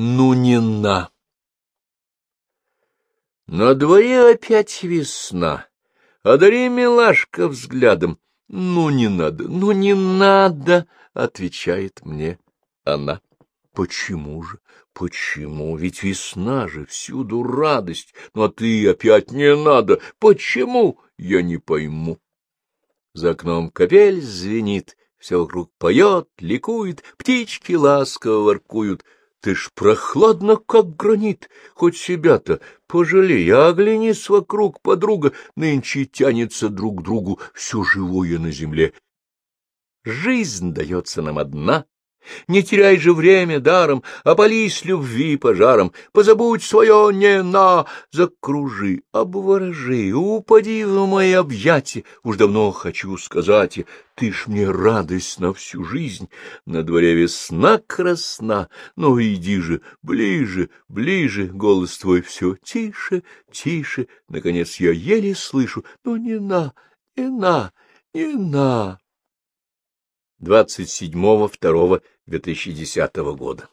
Ну не на. На дворе опять весна. Одари милашка взглядом. Ну не надо, ну не надо, отвечает мне она. Почему же? Почему? Ведь весна же, всюду радость. Ну а ты опять не надо. Почему? Я не пойму. За окном капель звенит, все вокруг поет, ликует, птички ласково воркуют. Ты ж прохладно, как гранит, хоть себя-то пожалей, а оглянись вокруг, подруга, нынче тянется друг к другу все живое на земле. Жизнь дается нам одна, не теряй же время даром, опались любви пожаром, позабудь свое не на, закружи, обворожи, упади в мои объятия, уж давно хочу сказать, ты ж мне радость на всю жизнь, на дворе весна красна, ну иди же, ближе, ближе, голос твой все тише, тише, наконец я еле слышу, ну не на, не на, не на. 27.02.2010 года.